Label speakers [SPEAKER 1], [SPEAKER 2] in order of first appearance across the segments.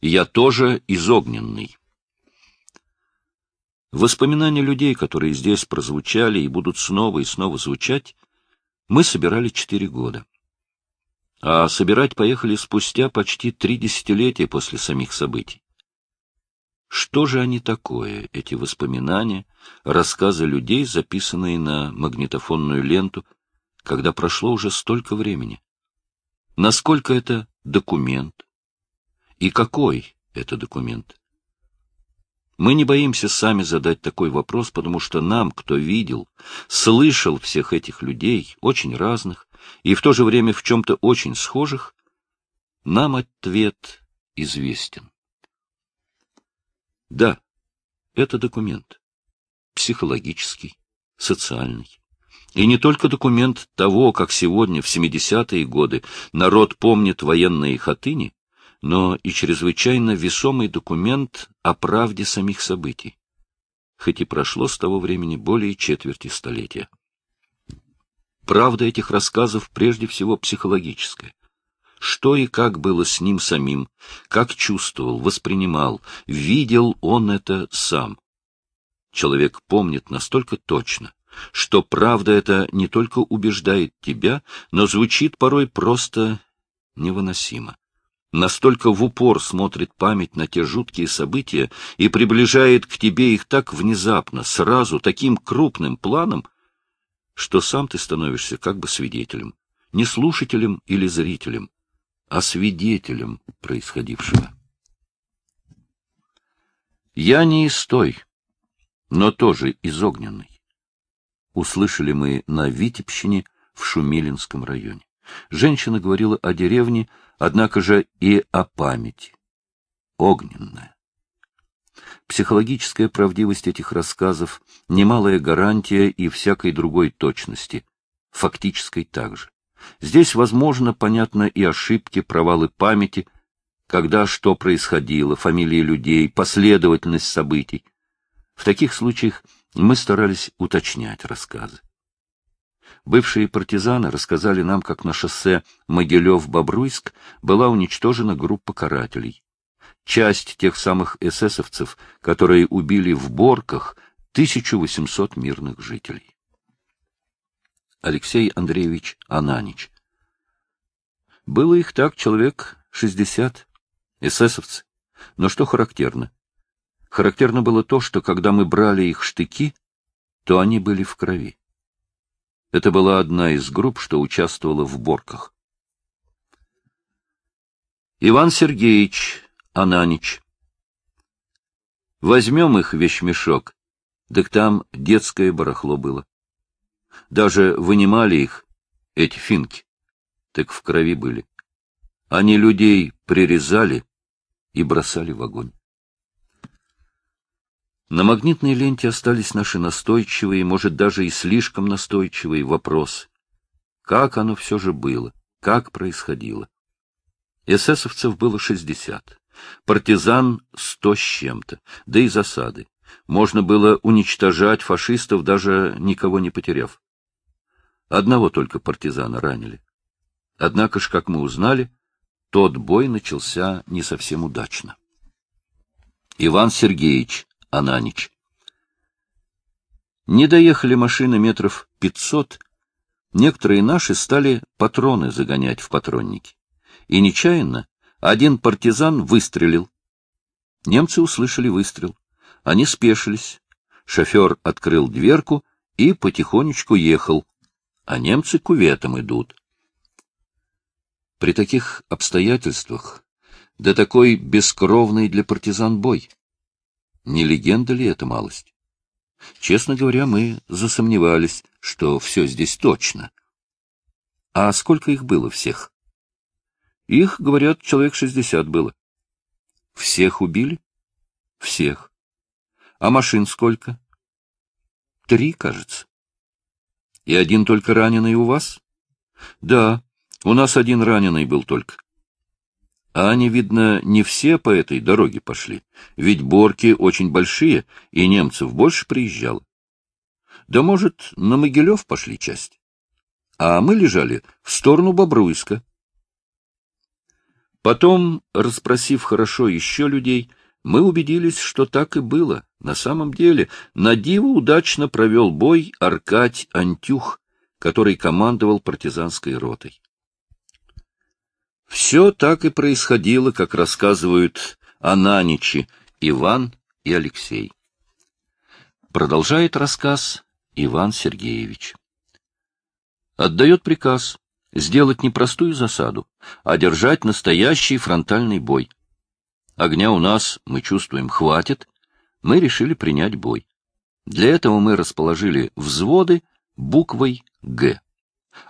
[SPEAKER 1] Я тоже изогненный. Воспоминания людей, которые здесь прозвучали и будут снова и снова звучать, мы собирали четыре года. А собирать поехали спустя почти три десятилетия после самих событий. Что же они такое, эти воспоминания, рассказы людей, записанные на магнитофонную ленту, когда прошло уже столько времени? Насколько это документ? И какой это документ? Мы не боимся сами задать такой вопрос, потому что нам, кто видел, слышал всех этих людей, очень разных, и в то же время в чем-то очень схожих, нам ответ известен. Да, это документ. Психологический, социальный. И не только документ того, как сегодня, в 70-е годы, народ помнит военные хатыни, но и чрезвычайно весомый документ о правде самих событий, хоть и прошло с того времени более четверти столетия. Правда этих рассказов прежде всего психологическая. Что и как было с ним самим, как чувствовал, воспринимал, видел он это сам. Человек помнит настолько точно, что правда это не только убеждает тебя, но звучит порой просто невыносимо настолько в упор смотрит память на те жуткие события и приближает к тебе их так внезапно, сразу, таким крупным планом, что сам ты становишься как бы свидетелем, не слушателем или зрителем, а свидетелем происходившего. Я не из той, но тоже из огненной. Услышали мы на Витебщине в Шумилинском районе. Женщина говорила о деревне, однако же и о памяти. Огненная. Психологическая правдивость этих рассказов — немалая гарантия и всякой другой точности, фактической также. Здесь, возможно, понятно и ошибки, провалы памяти, когда что происходило, фамилии людей, последовательность событий. В таких случаях мы старались уточнять рассказы. Бывшие партизаны рассказали нам, как на шоссе Могилев-Бобруйск была уничтожена группа карателей. Часть тех самых эсэсовцев, которые убили в Борках 1800 мирных жителей. Алексей Андреевич Ананич. Было их так человек 60, эсэсовцы. Но что характерно? Характерно было то, что когда мы брали их штыки, то они были в крови. Это была одна из групп, что участвовала в борках. Иван Сергеевич Ананич. Возьмем их вещмешок, так там детское барахло было. Даже вынимали их, эти финки, так в крови были. Они людей прирезали и бросали в огонь. На магнитной ленте остались наши настойчивые, может, даже и слишком настойчивые вопросы. Как оно все же было? Как происходило? Эсэсовцев было шестьдесят, партизан сто с чем-то, да и засады. Можно было уничтожать фашистов, даже никого не потеряв. Одного только партизана ранили. Однако ж, как мы узнали, тот бой начался не совсем удачно. Иван Сергеевич Ананич. Не доехали машины метров пятьсот, некоторые наши стали патроны загонять в патронники. И нечаянно один партизан выстрелил. Немцы услышали выстрел. Они спешились. Шофер открыл дверку и потихонечку ехал, а немцы куветом идут. При таких обстоятельствах, да такой бескровный для партизан бой, не легенда ли это малость? Честно говоря, мы засомневались, что все здесь точно. А сколько их было всех? Их, говорят, человек шестьдесят было. Всех убили? Всех. А машин сколько? Три, кажется. И один только раненый у вас? Да, у нас один раненый был только. А они, видно, не все по этой дороге пошли, ведь борки очень большие, и немцев больше приезжало. Да, может, на Могилев пошли часть. А мы лежали в сторону Бобруйска. Потом, расспросив хорошо еще людей, мы убедились, что так и было. На самом деле, на диву удачно провел бой Аркадь Антюх, который командовал партизанской ротой. Все так и происходило, как рассказывают Ананичи, Иван и Алексей. Продолжает рассказ Иван Сергеевич. Отдает приказ сделать не простую засаду, а держать настоящий фронтальный бой. Огня у нас, мы чувствуем, хватит, мы решили принять бой. Для этого мы расположили взводы буквой «Г»,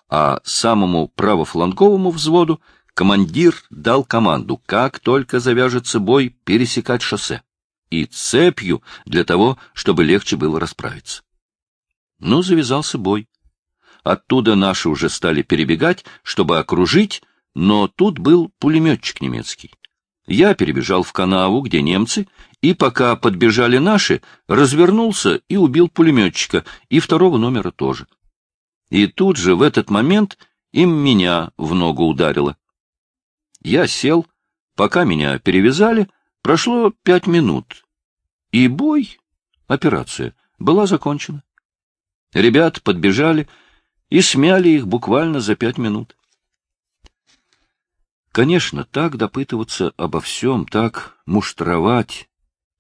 [SPEAKER 1] а самому правофланговому взводу командир дал команду, как только завяжется бой, пересекать шоссе и цепью для того, чтобы легче было расправиться. Ну, завязался бой. Оттуда наши уже стали перебегать, чтобы окружить, но тут был пулеметчик немецкий. Я перебежал в канаву, где немцы, и пока подбежали наши, развернулся и убил пулеметчика, и второго номера тоже. И тут же, в этот момент, им меня в ногу ударило. Я сел, пока меня перевязали, прошло пять минут, и бой, операция, была закончена. Ребят подбежали и смяли их буквально за пять минут. Конечно, так допытываться обо всем, так муштровать,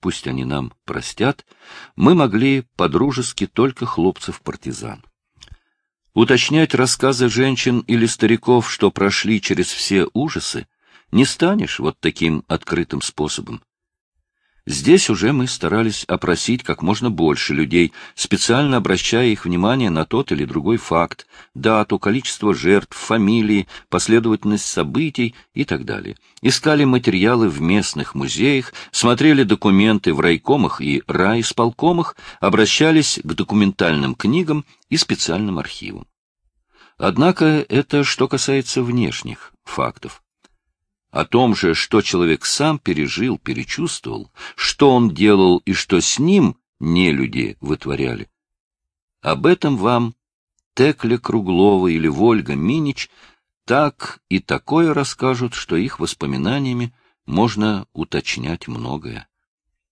[SPEAKER 1] пусть они нам простят, мы могли по-дружески только хлопцев-партизан. Уточнять рассказы женщин или стариков, что прошли через все ужасы, не станешь вот таким открытым способом. Здесь уже мы старались опросить как можно больше людей, специально обращая их внимание на тот или другой факт, дату, количество жертв, фамилии, последовательность событий и так далее. Искали материалы в местных музеях, смотрели документы в райкомах и райисполкомах, обращались к документальным книгам и специальным архивам. Однако это что касается внешних фактов. О том же, что человек сам пережил, перечувствовал, что он делал и что с ним не люди вытворяли. Об этом вам Текля Круглова или Вольга Минич так и такое расскажут, что их воспоминаниями можно уточнять многое.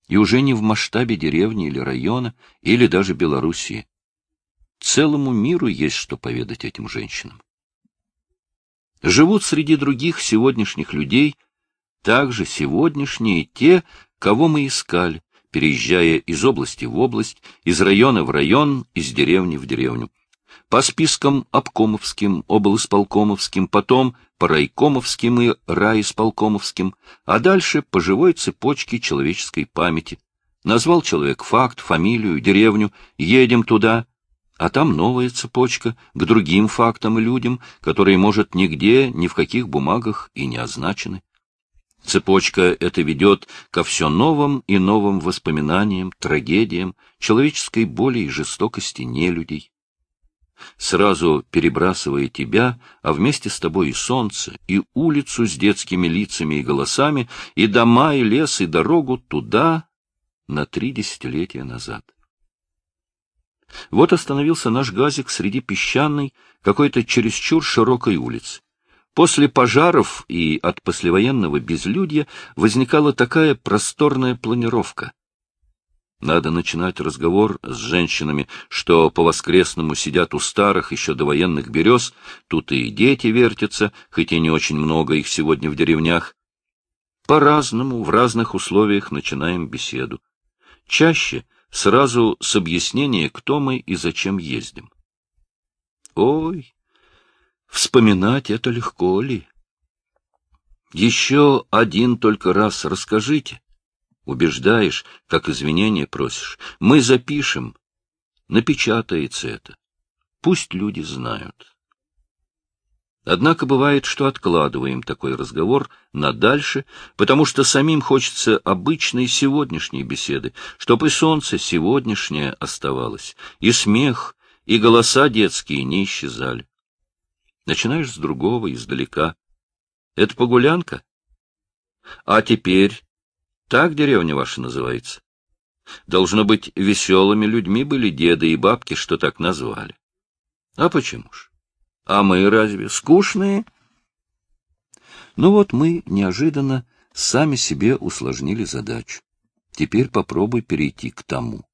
[SPEAKER 1] И уже не в масштабе деревни или района, или даже Белоруссии. Целому миру есть что поведать этим женщинам живут среди других сегодняшних людей, также сегодняшние те, кого мы искали, переезжая из области в область, из района в район, из деревни в деревню. По спискам обкомовским, облсполкомовским, потом по райкомовским и райисполкомовским, а дальше по живой цепочке человеческой памяти. Назвал человек факт, фамилию, деревню, едем туда, а там новая цепочка к другим фактам и людям, которые, может, нигде, ни в каких бумагах и не означены. Цепочка эта ведет ко все новым и новым воспоминаниям, трагедиям, человеческой боли и жестокости нелюдей. Сразу перебрасывая тебя, а вместе с тобой и солнце, и улицу с детскими лицами и голосами, и дома, и лес, и дорогу туда на три десятилетия назад. Вот остановился наш газик среди песчаной, какой-то чересчур широкой улицы. После пожаров и от послевоенного безлюдья возникала такая просторная планировка. Надо начинать разговор с женщинами, что по-воскресному сидят у старых еще довоенных берез, тут и дети вертятся, хоть и не очень много их сегодня в деревнях. По-разному, в разных условиях начинаем беседу. Чаще — сразу с объяснения, кто мы и зачем ездим. Ой, вспоминать это легко ли? Еще один только раз расскажите. Убеждаешь, как извинения просишь. Мы запишем. Напечатается это. Пусть люди знают. Однако бывает, что откладываем такой разговор на дальше, потому что самим хочется обычной сегодняшней беседы, чтобы и солнце сегодняшнее оставалось, и смех, и голоса детские не исчезали. Начинаешь с другого, издалека. Это погулянка? А теперь так деревня ваша называется? Должно быть, веселыми людьми были деды и бабки, что так назвали. А почему ж? А мы разве скучные? Ну вот мы неожиданно сами себе усложнили задачу. Теперь попробуй перейти к тому.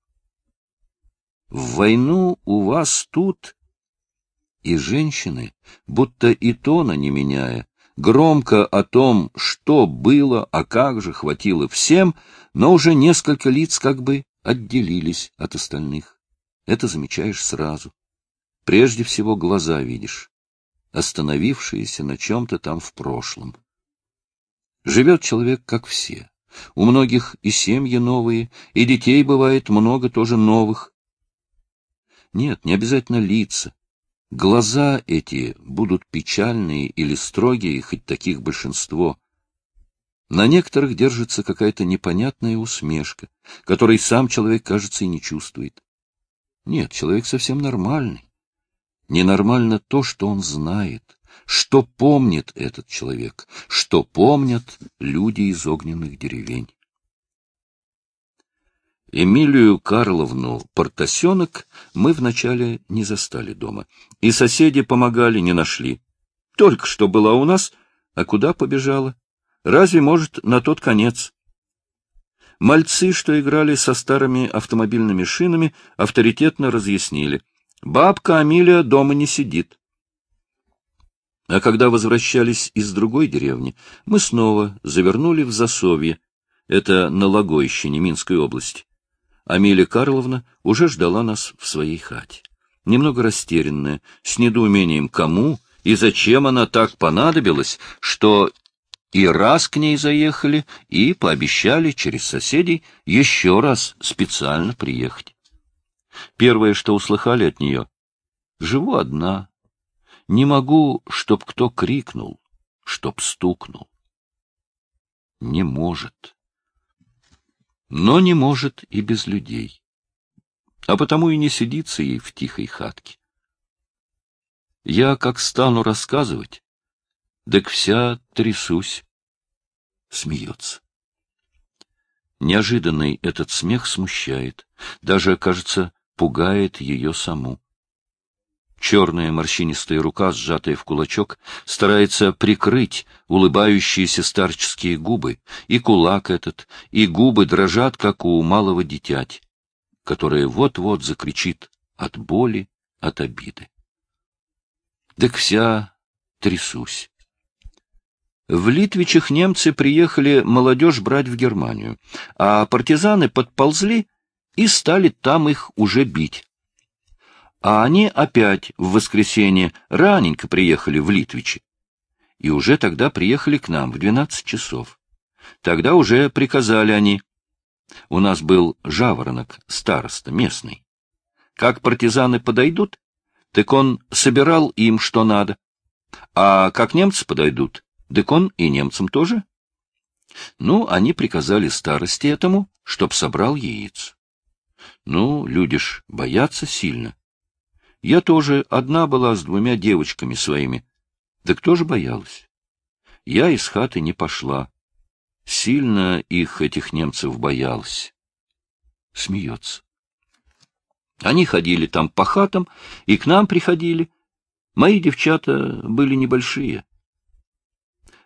[SPEAKER 1] В войну у вас тут... И женщины, будто и тона не меняя, громко о том, что было, а как же хватило всем, но уже несколько лиц как бы отделились от остальных. Это замечаешь сразу. Прежде всего глаза видишь, остановившиеся на чем-то там в прошлом. Живет человек, как все. У многих и семьи новые, и детей бывает много тоже новых. Нет, не обязательно лица. Глаза эти будут печальные или строгие, хоть таких большинство. На некоторых держится какая-то непонятная усмешка, которой сам человек, кажется, и не чувствует. Нет, человек совсем нормальный. Ненормально то, что он знает, что помнит этот человек, что помнят люди из огненных деревень. Эмилию Карловну Портосенок мы вначале не застали дома, и соседи помогали, не нашли. Только что была у нас, а куда побежала? Разве, может, на тот конец? Мальцы, что играли со старыми автомобильными шинами, авторитетно разъяснили. Бабка Амилия дома не сидит. А когда возвращались из другой деревни, мы снова завернули в Засовье, это на Логойщине Минской области. Амилия Карловна уже ждала нас в своей хате. Немного растерянная, с недоумением кому и зачем она так понадобилась, что и раз к ней заехали и пообещали через соседей еще раз специально приехать. Первое, что услыхали от нее — живу одна, не могу, чтоб кто крикнул, чтоб стукнул. Не может. Но не может и без людей. А потому и не сидится ей в тихой хатке. Я как стану рассказывать, так вся трясусь. Смеется. Неожиданный этот смех смущает, даже, кажется, пугает ее саму. Черная морщинистая рука, сжатая в кулачок, старается прикрыть улыбающиеся старческие губы, и кулак этот, и губы дрожат, как у малого дитяти, которое вот-вот закричит от боли, от обиды. Так вся трясусь. В Литвичах немцы приехали молодежь брать в Германию, а партизаны подползли и стали там их уже бить. А они опять в воскресенье раненько приехали в Литвичи. И уже тогда приехали к нам в двенадцать часов. Тогда уже приказали они. У нас был жаворонок, староста, местный. Как партизаны подойдут, так он собирал им что надо. А как немцы подойдут, так он и немцам тоже. Ну, они приказали старости этому, чтоб собрал яиц. Ну, люди ж боятся сильно. Я тоже одна была с двумя девочками своими. Да кто же боялась? Я из хаты не пошла. Сильно их, этих немцев, боялась. Смеется. Они ходили там по хатам и к нам приходили. Мои девчата были небольшие.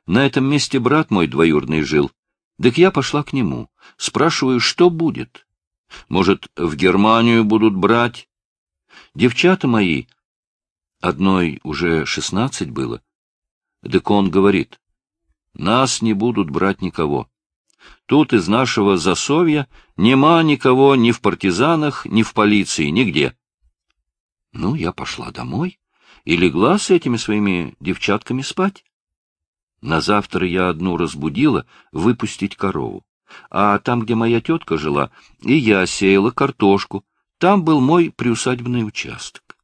[SPEAKER 1] На этом месте брат мой двоюродный жил. Так я пошла к нему. Спрашиваю, что будет? Может, в Германию будут брать? Девчата мои, одной уже шестнадцать было, так он говорит, нас не будут брать никого. Тут из нашего засовья нема никого ни в партизанах, ни в полиции, нигде. Ну, я пошла домой и легла с этими своими девчатками спать. На завтра я одну разбудила выпустить корову. А там, где моя тетка жила, и я сеяла картошку, там был мой приусадебный участок.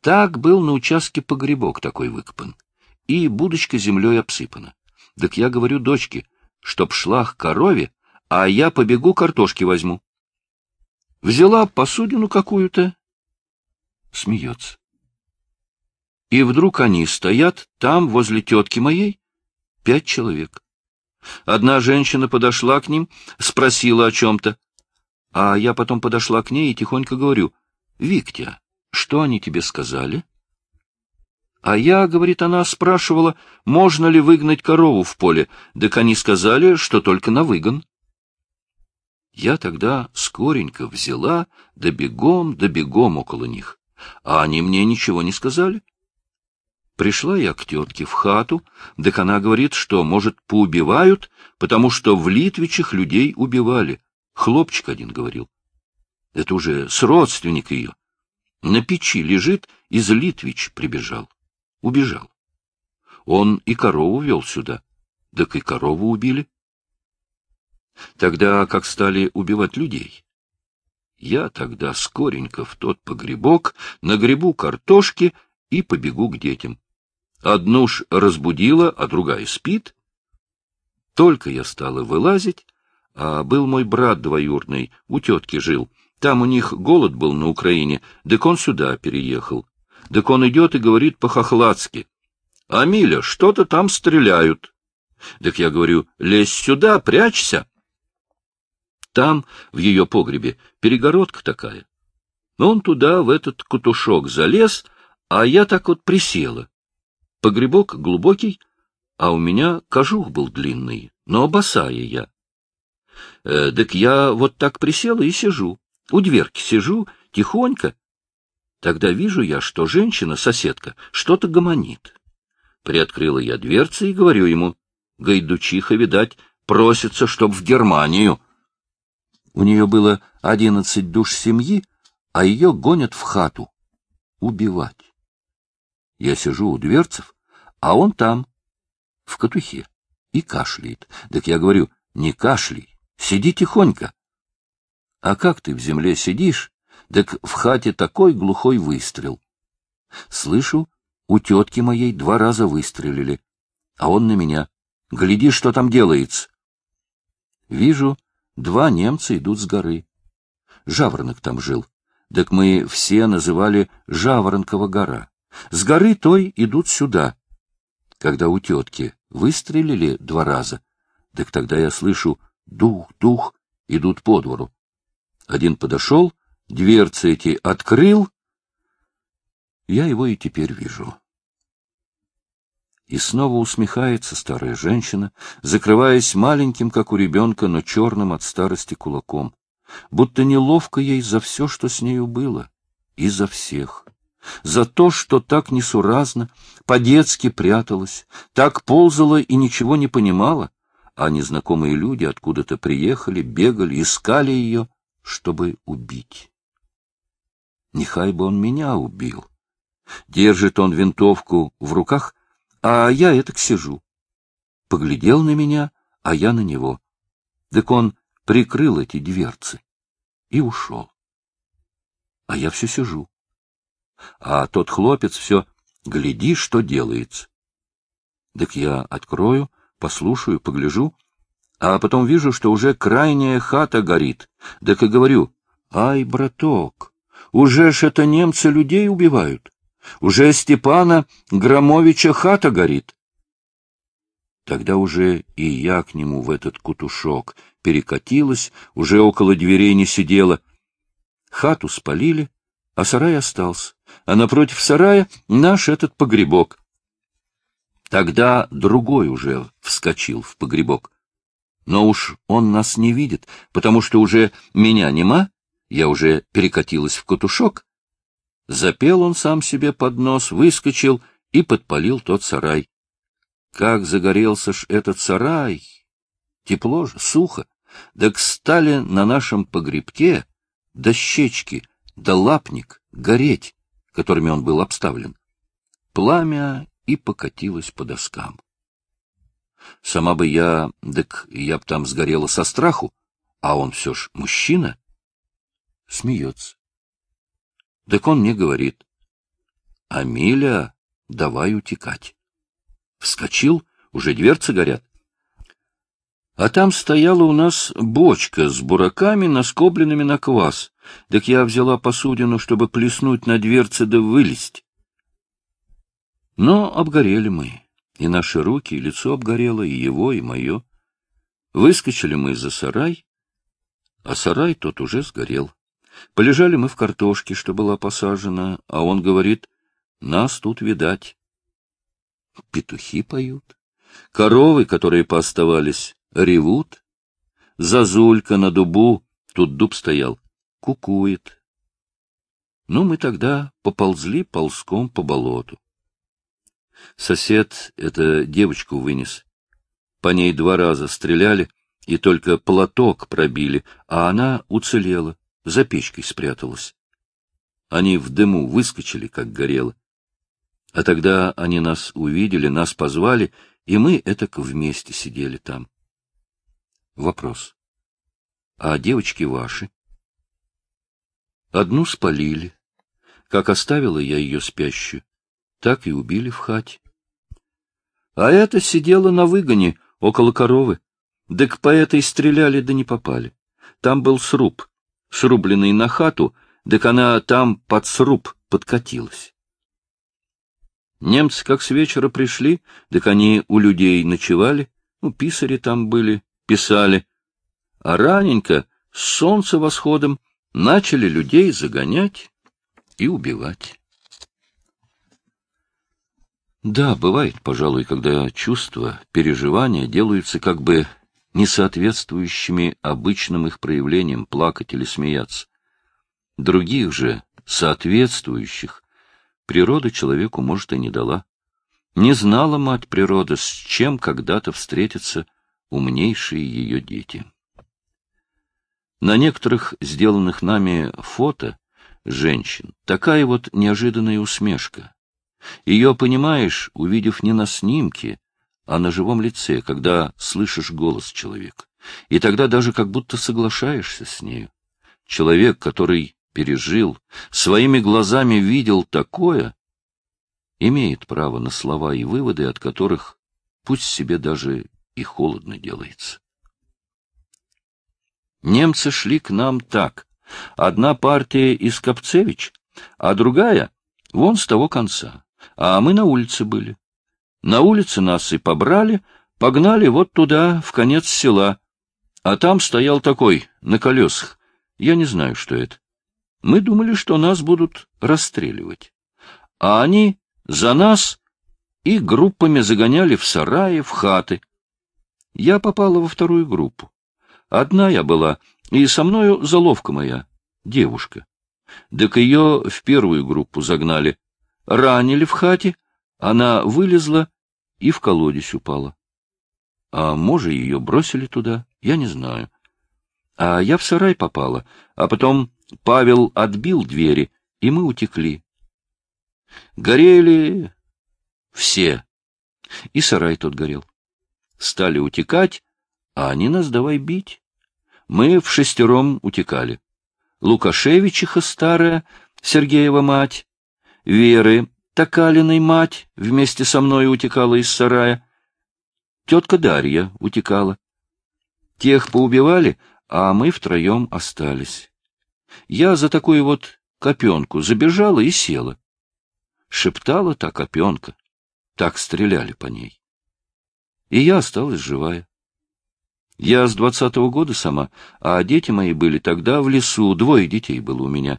[SPEAKER 1] Так был на участке погребок такой выкопан, и будочка землей обсыпана. Так я говорю дочке, чтоб шла к корове, а я побегу картошки возьму. Взяла посудину какую-то, смеется. И вдруг они стоят там, возле тетки моей, пять человек. Одна женщина подошла к ним, спросила о чем-то. А я потом подошла к ней и тихонько говорю, «Виктя, что они тебе сказали?» А я, говорит она, спрашивала, можно ли выгнать корову в поле, так они сказали, что только на выгон. Я тогда скоренько взяла, да бегом, да бегом около них, а они мне ничего не сказали. Пришла я к тетке в хату, так она говорит, что, может, поубивают, потому что в Литвичах людей убивали. Хлопчик один говорил. Это уже с родственник ее. На печи лежит, из Литвич прибежал. Убежал. Он и корову вел сюда. Так и корову убили. Тогда как стали убивать людей? Я тогда скоренько в тот погребок нагребу картошки и побегу к детям. Одну ж разбудила, а другая спит. Только я стала вылазить, а был мой брат двоюрный, у тетки жил. Там у них голод был на Украине, так он сюда переехал. Так он идет и говорит по-хохладски. — Амиля, что-то там стреляют. Так я говорю, лезь сюда, прячься. Там, в ее погребе, перегородка такая. Он туда, в этот кутушок, залез, а я так вот присела. Погребок глубокий, а у меня кожух был длинный, но босая я. Э, так я вот так присела и сижу. У дверки сижу, тихонько. Тогда вижу я, что женщина, соседка, что-то гомонит. Приоткрыла я дверцы и говорю ему, гайдучиха, видать, просится, чтоб в Германию. У нее было одиннадцать душ семьи, а ее гонят в хату. Убивать. Я сижу у дверцев, а он там, в катухе, и кашляет. Так я говорю, не кашляй, сиди тихонько. А как ты в земле сидишь, так в хате такой глухой выстрел. Слышу, у тетки моей два раза выстрелили, а он на меня. Гляди, что там делается. Вижу, два немца идут с горы. Жаворонок там жил. Так мы все называли Жаворонкова гора. С горы той идут сюда. Когда у тетки выстрелили два раза, так тогда я слышу «дух, дух», идут по двору. Один подошел, дверцы эти открыл. Я его и теперь вижу. И снова усмехается старая женщина, закрываясь маленьким, как у ребенка, но черным от старости кулаком. Будто неловко ей за все, что с нею было, и за всех за то, что так несуразно, по-детски пряталась, так ползала и ничего не понимала, а незнакомые люди откуда-то приехали, бегали, искали ее, чтобы убить. Нехай бы он меня убил. Держит он винтовку в руках, а я этак сижу. Поглядел на меня, а я на него. Так он прикрыл эти дверцы и ушел. А я все сижу а тот хлопец все «гляди, что делается». Так я открою, послушаю, погляжу, а потом вижу, что уже крайняя хата горит. Так и говорю, «Ай, браток, уже ж это немцы людей убивают. Уже Степана Громовича хата горит». Тогда уже и я к нему в этот кутушок перекатилась, уже около дверей не сидела. Хату спалили, а сарай остался а напротив сарая наш этот погребок. Тогда другой уже вскочил в погребок. Но уж он нас не видит, потому что уже меня нема, я уже перекатилась в катушок. Запел он сам себе под нос, выскочил и подпалил тот сарай. Как загорелся ж этот сарай! Тепло же, сухо. Так стали на нашем погребке дощечки, да лапник гореть которыми он был обставлен. Пламя и покатилось по доскам. Сама бы я, так я б там сгорела со страху, а он все ж мужчина. Смеется. Так он мне говорит, «Амиля, давай утекать». Вскочил, уже дверцы горят. А там стояла у нас бочка с бураками, наскобленными на квас. Так я взяла посудину, чтобы плеснуть на дверцы да вылезть. Но обгорели мы, и наши руки, и лицо обгорело, и его, и мое. Выскочили мы за сарай, а сарай тот уже сгорел. Полежали мы в картошке, что была посажена, а он говорит, нас тут видать, петухи поют, коровы, которые пооставались, ревут, зазулька на дубу, тут дуб стоял, кукует. Ну, мы тогда поползли ползком по болоту. Сосед это девочку вынес. По ней два раза стреляли, и только платок пробили, а она уцелела, за печкой спряталась. Они в дыму выскочили, как горело. А тогда они нас увидели, нас позвали, и мы этак вместе сидели там. Вопрос. А девочки ваши? Одну спалили. Как оставила я ее спящую, так и убили в хате. А эта сидела на выгоне около коровы. Так по этой стреляли, да не попали. Там был сруб, срубленный на хату, так она там под сруб подкатилась. Немцы как с вечера пришли, так они у людей ночевали, ну, писари там были, писали. А раненько, с солнца восходом, начали людей загонять и убивать. Да, бывает, пожалуй, когда чувства, переживания делаются как бы несоответствующими обычным их проявлениям плакать или смеяться. Других же, соответствующих, природа человеку, может, и не дала. Не знала мать природа, с чем когда-то встретятся умнейшие ее дети. На некоторых сделанных нами фото женщин такая вот неожиданная усмешка. Ее понимаешь, увидев не на снимке, а на живом лице, когда слышишь голос человека. И тогда даже как будто соглашаешься с нею. Человек, который пережил, своими глазами видел такое, имеет право на слова и выводы, от которых пусть себе даже и холодно делается. Немцы шли к нам так. Одна партия из Копцевич, а другая — вон с того конца. А мы на улице были. На улице нас и побрали, погнали вот туда, в конец села. А там стоял такой, на колесах. Я не знаю, что это. Мы думали, что нас будут расстреливать. А они за нас и группами загоняли в сараи, в хаты. Я попала во вторую группу. Одна я была, и со мною заловка моя, девушка. Так ее в первую группу загнали. Ранили в хате, она вылезла и в колодец упала. А может, ее бросили туда, я не знаю. А я в сарай попала, а потом Павел отбил двери, и мы утекли. Горели все, и сарай тот горел. Стали утекать, а они нас давай бить. Мы в шестером утекали. Лукашевичиха старая, Сергеева мать, Веры Токалиной мать вместе со мной утекала из сарая. Тетка Дарья утекала. Тех поубивали, а мы втроем остались. Я за такую вот копенку забежала и села. Шептала та копенка. Так стреляли по ней. И я осталась живая. Я с двадцатого года сама, а дети мои были тогда в лесу, двое детей было у меня.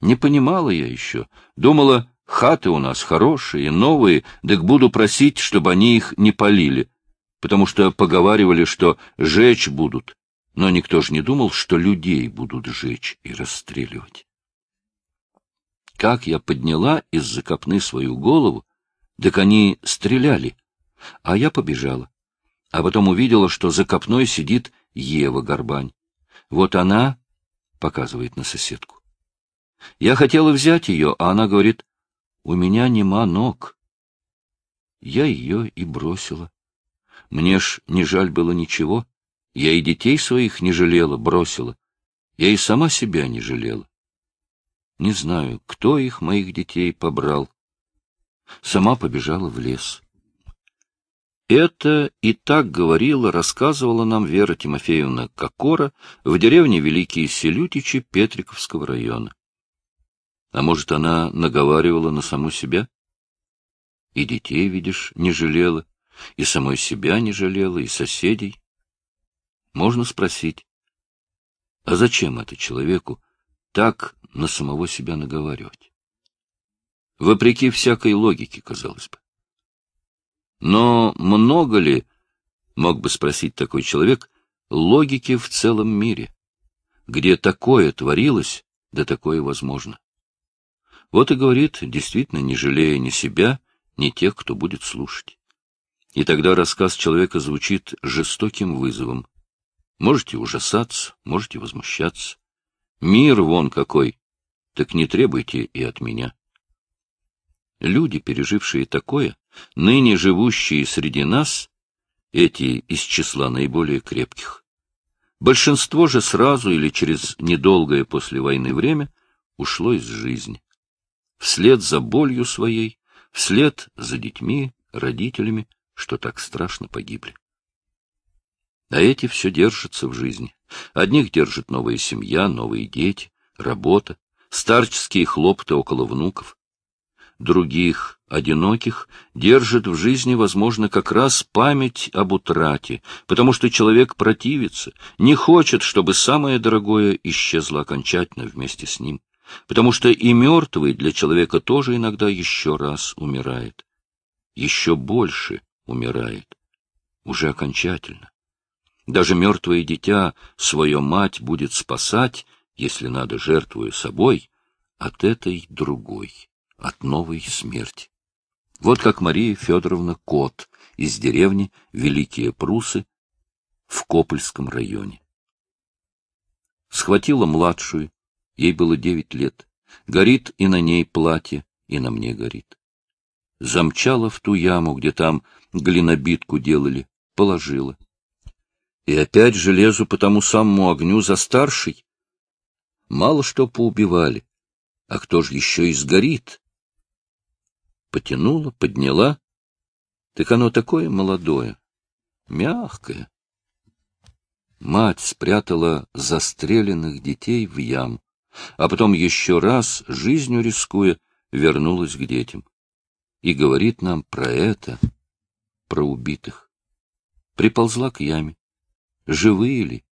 [SPEAKER 1] Не понимала я еще. Думала, хаты у нас хорошие, новые, так буду просить, чтобы они их не полили, потому что поговаривали, что жечь будут. Но никто же не думал, что людей будут жечь и расстреливать. Как я подняла из-за копны свою голову, так они стреляли, а я побежала. А потом увидела, что за копной сидит Ева Горбань. Вот она показывает на соседку. Я хотела взять ее, а она говорит, у меня нема ног. Я ее и бросила. Мне ж не жаль было ничего. Я и детей своих не жалела, бросила. Я и сама себя не жалела. Не знаю, кто их, моих детей, побрал. Сама побежала в лес. Это и так говорила, рассказывала нам Вера Тимофеевна Кокора в деревне Великие Селютичи Петриковского района. А может, она наговаривала на саму себя? И детей, видишь, не жалела, и самой себя не жалела, и соседей. Можно спросить, а зачем это человеку так на самого себя наговаривать? Вопреки всякой логике, казалось бы. Но много ли, мог бы спросить такой человек, логики в целом мире? Где такое творилось, да такое возможно? Вот и говорит, действительно, не жалея ни себя, ни тех, кто будет слушать. И тогда рассказ человека звучит жестоким вызовом. Можете ужасаться, можете возмущаться. Мир вон какой, так не требуйте и от меня. Люди, пережившие такое, ныне живущие среди нас, эти из числа наиболее крепких. Большинство же сразу или через недолгое после войны время ушло из жизни. Вслед за болью своей, вслед за детьми, родителями, что так страшно погибли. А эти все держатся в жизни. Одних держит новая семья, новые дети, работа, старческие хлопоты около внуков. Других, одиноких, держит в жизни, возможно, как раз память об утрате, потому что человек противится, не хочет, чтобы самое дорогое исчезло окончательно вместе с ним, потому что и мертвый для человека тоже иногда еще раз умирает, еще больше умирает, уже окончательно. Даже мертвое дитя свою мать будет спасать, если надо, жертвуя собой, от этой другой, от новой смерти. Вот как Мария Федоровна Кот из деревни Великие Прусы в Копольском районе. Схватила младшую, ей было девять лет, горит и на ней платье, и на мне горит. Замчала в ту яму, где там глинобитку делали, положила. И опять железу по тому самому огню за старший. Мало что поубивали, а кто же еще и сгорит? Потянула, подняла. Так оно такое молодое, мягкое. Мать спрятала застреленных детей в ям, а потом еще раз, жизнью рискуя, вернулась к детям. И говорит нам про это, про убитых. Приползла к яме живые ли,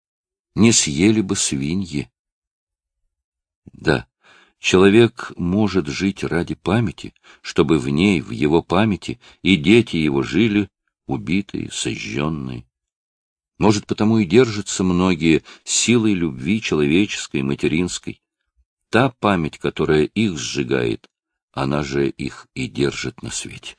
[SPEAKER 1] не съели бы свиньи. Да, человек может жить ради памяти, чтобы в ней, в его памяти, и дети его жили, убитые, сожженные. Может, потому и держатся многие силой любви человеческой, материнской. Та память, которая их сжигает, она же их и держит на свете.